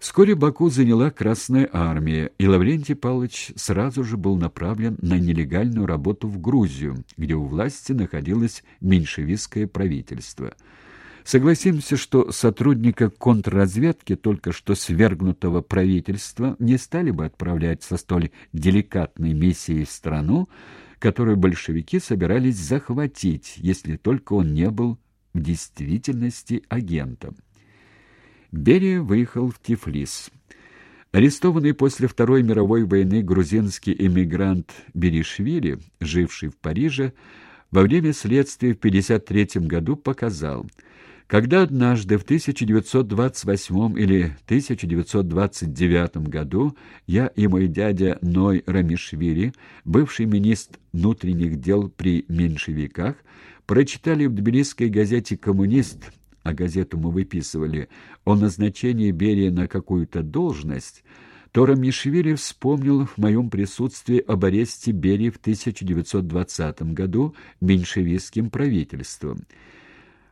Вскоре Баку заняла Красная Армия, и Лаврентий Павлович сразу же был направлен на нелегальную работу в Грузию, где у власти находилось меньшевистское правительство. Согласимся, что сотрудника контрразведки только что свергнутого правительства не стали бы отправлять со столь деликатной миссией в страну, которую большевики собирались захватить, если только он не был в действительности агентом. Берия выехал в Тифлис. Арестованный после Второй мировой войны грузинский эмигрант Беришвили, живший в Париже, во время следствия в 1953 году показал, когда однажды в 1928 или 1929 году я и мой дядя Ной Рамишвили, бывший министр внутренних дел при меньшевиках, прочитали в тбилисской газете «Коммунист» а газету мы выписывали, о назначении Берии на какую-то должность, то Рамишвили вспомнил в моем присутствии об аресте Берии в 1920 году меньшевистским правительством.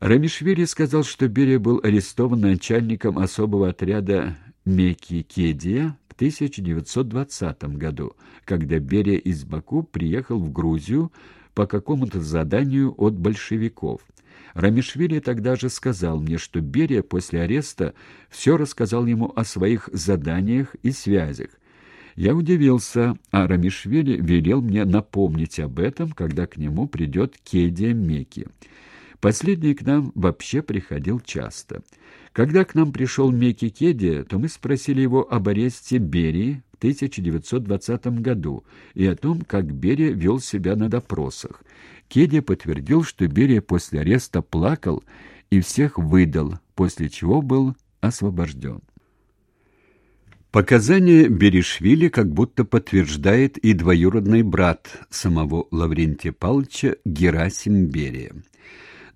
Рамишвили сказал, что Берия был арестован начальником особого отряда Меки Кедия в 1920 году, когда Берия из Баку приехал в Грузию по какому-то заданию от большевиков. Рамишвили тогда же сказал мне, что Берия после ареста все рассказал ему о своих заданиях и связях. Я удивился, а Рамишвили велел мне напомнить об этом, когда к нему придет Кедия Меки. Последний к нам вообще приходил часто. Когда к нам пришел Меки Кедия, то мы спросили его об аресте Берии в 1920 году и о том, как Берия вел себя на допросах. Кедия подтвердил, что Берия после ареста плакал и всех выдал, после чего был освобожден. Показания Беришвили как будто подтверждает и двоюродный брат самого Лаврентия Павловича Герасим Берия.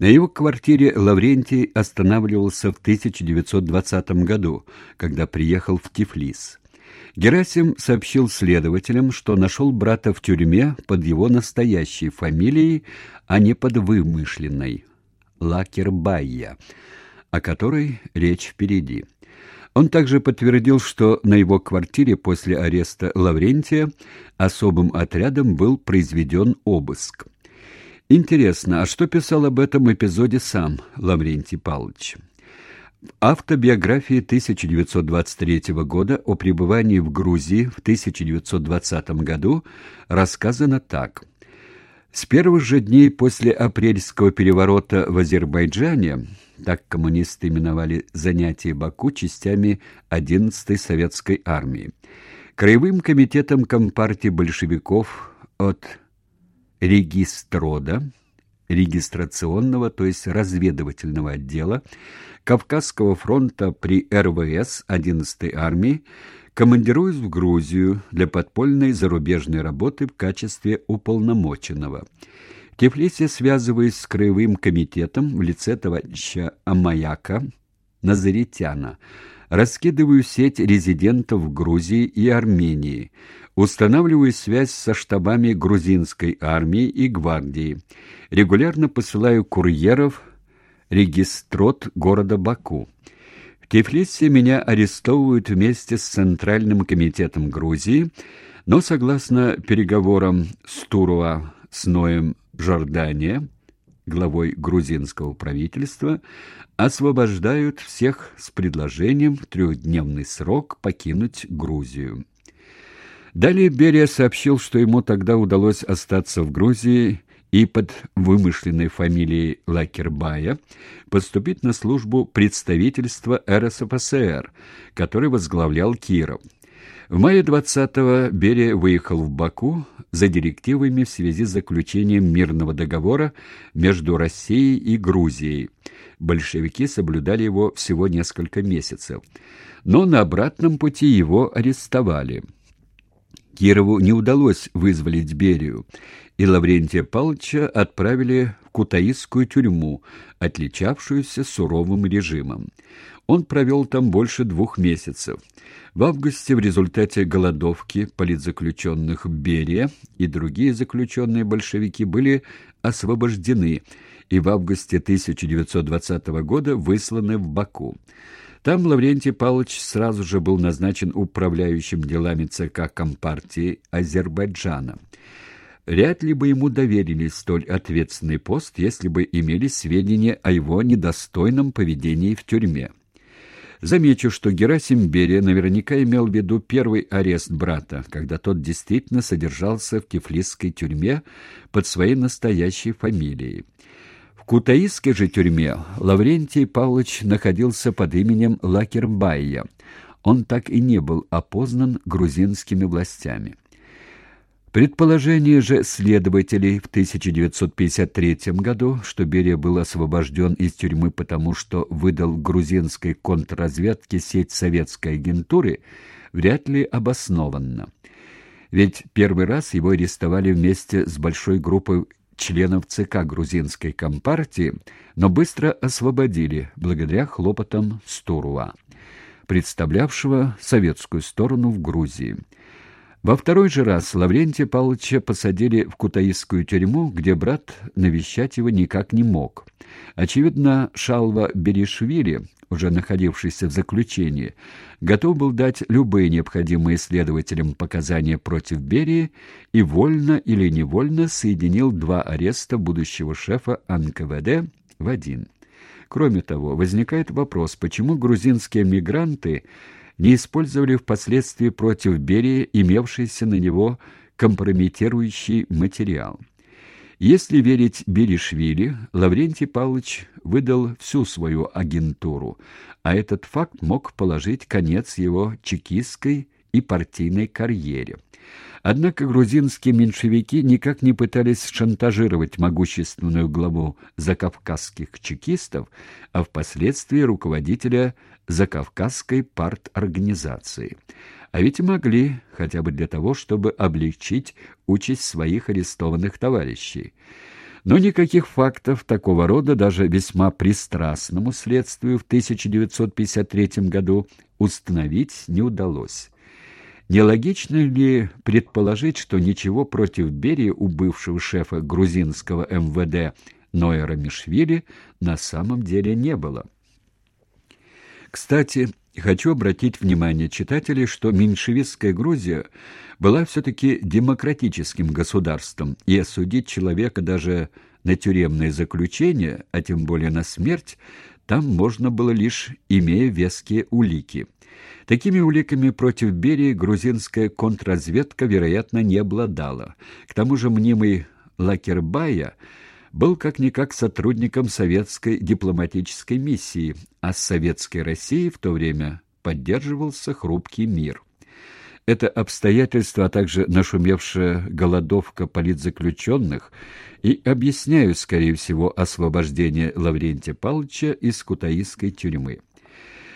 На его квартире Лаврентий останавливался в 1920 году, когда приехал в Тифлис. Герасим сообщил следователям, что нашел брата в тюрьме под его настоящей фамилией, а не под вымышленной – Лакербайя, о которой речь впереди. Он также подтвердил, что на его квартире после ареста Лаврентия особым отрядом был произведен обыск. Интересно, а что писал об этом эпизоде сам Лаврентий Павлович? Автобиографии 1923 года о пребывании в Грузии в 1920 году рассказано так. С первых же дней после апрельского переворота в Азербайджане, так коммунисты именовали занятия Баку частями 11-й советской армии, Краевым комитетом Компартии большевиков от Регистрода регистрационного, то есть разведывательного отдела Кавказского фронта при РВС 11-й армии, командируюсь в Грузию для подпольной зарубежной работы в качестве уполномоченного. В Тифлисе связываюсь с краевым комитетом в лице товарища Амаяка Назаритяна, раскидываю сеть резидентов Грузии и Армении, устанавливаю связь со штабами грузинской армии и гвардии, регулярно посылаю курьеров, регистрот города Баку. В Тифлисе меня арестовывают вместе с Центральным комитетом Грузии, но, согласно переговорам с Туруа с Ноем Жордания, главой грузинского правительства, освобождают всех с предложением в трехдневный срок покинуть Грузию. Далее Берия сообщил, что ему тогда удалось остаться в Грузии и под вымышленной фамилией Лакербая поступить на службу представительства РСФСР, который возглавлял Киров. В мае 20-го Берия выехал в Баку за директивами в связи с заключением мирного договора между Россией и Грузией. Большевики соблюдали его всего несколько месяцев. Но на обратном пути его арестовали. Кирову не удалось вызволить Берию, и Лаврентия Павловича отправили в Кутаисскую тюрьму, отличавшуюся суровым режимом. Он провел там больше двух месяцев. В августе в результате голодовки политзаключенных Берия и другие заключенные большевики были освобождены и в августе 1920 года высланы в Баку. Там Лаврентий Павлович сразу же был назначен управляющим делами ЦК Компартии Азербайджана. Вряд ли бы ему доверили столь ответственный пост, если бы имели сведения о его недостойном поведении в тюрьме. Замечу, что Герасим Берия наверняка имел в виду первый арест брата, когда тот действительно содержался в кефлисской тюрьме под своей настоящей фамилией. В Кутаисской же тюрьме Лаврентий Павлович находился под именем Лакербайя. Он так и не был опознан грузинскими властями. Предположение же следователей в 1953 году, что Берия был освобожден из тюрьмы потому, что выдал грузинской контрразведке сеть советской агентуры, вряд ли обоснованно. Ведь первый раз его арестовали вместе с большой группой членов ЦК грузинской компартии, но быстро освободили благодаря хлопотам Стурува, представлявшего советскую сторону в Грузии. Во второй же раз Лаврентия Павловича посадили в Кутаисскую тюрьму, где брат навещать его никак не мог. Очевидно, Шалва Беришвили, уже находившийся в заключении, готов был дать любые необходимые следователям показания против Берии и вольно или невольно соединил два ареста будущего шефа НКВД в один. Кроме того, возникает вопрос, почему грузинские мигранты не использовали впоследствии против Берии имевшийся на него компрометирующий материал. Если верить Беришвили, Лаврентий Павлович выдал всю свою агентуру, а этот факт мог положить конец его чекистской и партийной карьере. Однако грузинские меньшевики никак не пытались шантажировать могущественную главу закавказских чекистов, а впоследствии руководителя закавказской парторганизации. А ведь могли, хотя бы для того, чтобы облегчить участь своих арестованных товарищей. Но никаких фактов такого рода даже весьма пристрастному следствию в 1953 году установить не удалось. Нелогично ли предположить, что ничего против Берии у бывшего шефа грузинского МВД Ноэра Мишвили на самом деле не было? Кстати, хочу обратить внимание читателей, что меньшевистская Грузия была все-таки демократическим государством, и осудить человека даже на тюремное заключение, а тем более на смерть, там можно было лишь имея веские улики. Такими уликами против Берии грузинская контрразведка, вероятно, не обладала. К тому же мнимый Лакербая был как-никак сотрудником советской дипломатической миссии, а с советской Россией в то время поддерживался хрупкий мир. Это обстоятельство, а также нашумевшая голодовка политзаключенных и объясняют, скорее всего, освобождение Лаврентия Павловича из Кутаисской тюрьмы.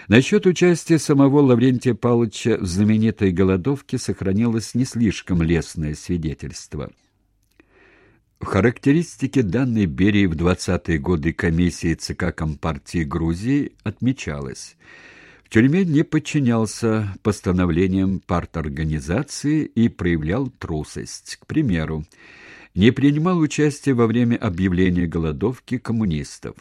Насчет участия самого Лаврентия Павловича в знаменитой голодовке сохранилось не слишком лестное свидетельство. В характеристике данной Берии в 20-е годы комиссии ЦК Компартии Грузии отмечалось – тюрьме не подчинялся постановлениям парторганизации и проявлял трусость. К примеру, не принимал участия во время объявления голодовки коммунистов.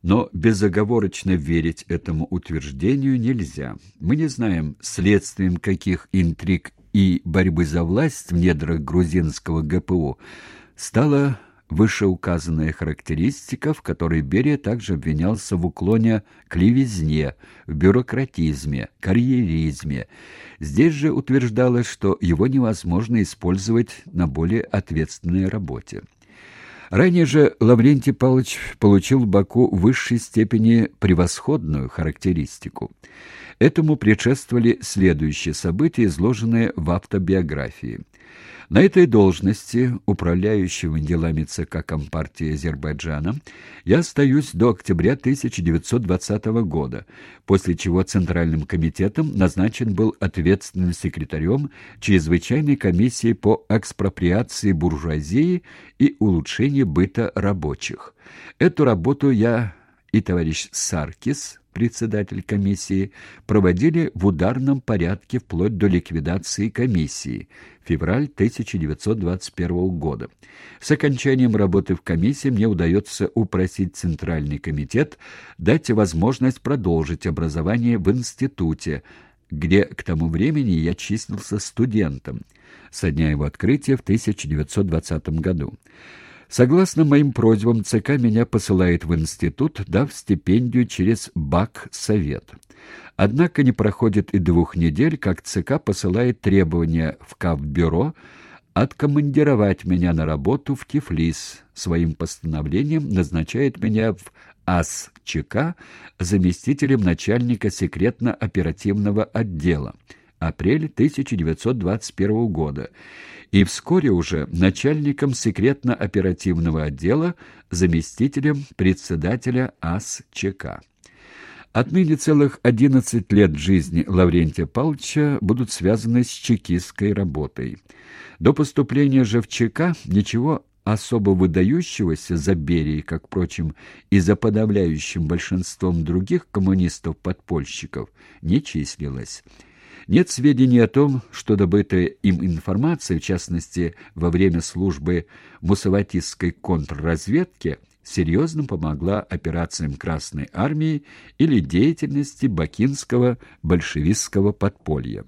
Но безоговорочно верить этому утверждению нельзя. Мы не знаем, следствием каких интриг и борьбы за власть в недрах грузинского ГПУ стала вышеуказанная характеристика, в которой Берия также обвинялся в уклоне к левизне, в бюрократизме, карьеризме. Здесь же утверждалось, что его невозможно использовать на более ответственной работе. Ранее же Лаврентий Павлович получил в Баку в высшей степени превосходную характеристику. Этому предшествовали следующие события, изложенные в автобиографии. На этой должности, управляющего делами ЦК Компартии Азербайджана, я остаюсь до октября 1920 года, после чего Центральным комитетом назначен был ответственным секретарем Чрезвычайной комиссии по экспроприации буржуазии и улучшению быта рабочих. Эту работу я и товарищ Саркис, председатель комиссии, проводили в ударном порядке вплоть до ликвидации комиссии, февраль 1921 года. С окончанием работы в комиссии мне удается упросить Центральный комитет дать возможность продолжить образование в институте, где к тому времени я числился студентом, со дня его открытия в 1920 году. Согласно моим просьбам, ЦК меня посылает в институт, дав стипендию через БАК-совет. Однако не проходит и двух недель, как ЦК посылает требования в КАВ-бюро откомандировать меня на работу в Тифлис. Своим постановлением назначает меня в АСЧК заместителем начальника секретно-оперативного отдела апрель 1921 года и вскоре уже начальником секретно-оперативного отдела, заместителем председателя АСЧК. Отныне целых 11 лет жизни Лаврентия Павловича будут связаны с чекистской работой. До поступления же в ЧК ничего особо выдающегося за Берией, как, впрочем, и за подавляющим большинством других коммунистов-подпольщиков, не числилось. Нет сведений о том, что добытая им информация, в частности, во время службы мусаватистской контрразведки, серьезно помогла операциям Красной Армии или деятельности бакинского большевистского подполья.